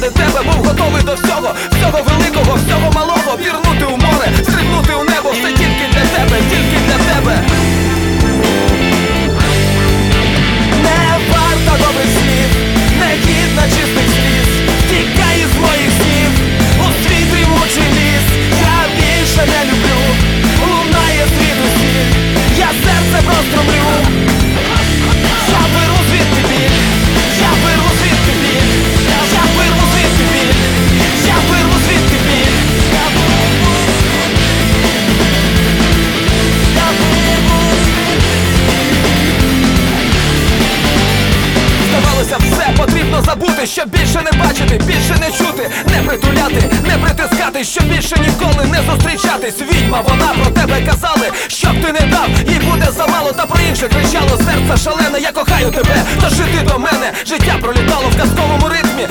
заради тебе був готовий до всього, всього великого, всього малого, пірнути забути, щоб більше не бачити, більше не чути, не притуляти, не притискати, щоб більше ніколи не зустрічатись. Відьма, вона про тебе казали, щоб ти не дав, їй буде замало, та про інше кричало серце шалене, я кохаю тебе, та жити до мене. Життя пролітало в казковому ритмі,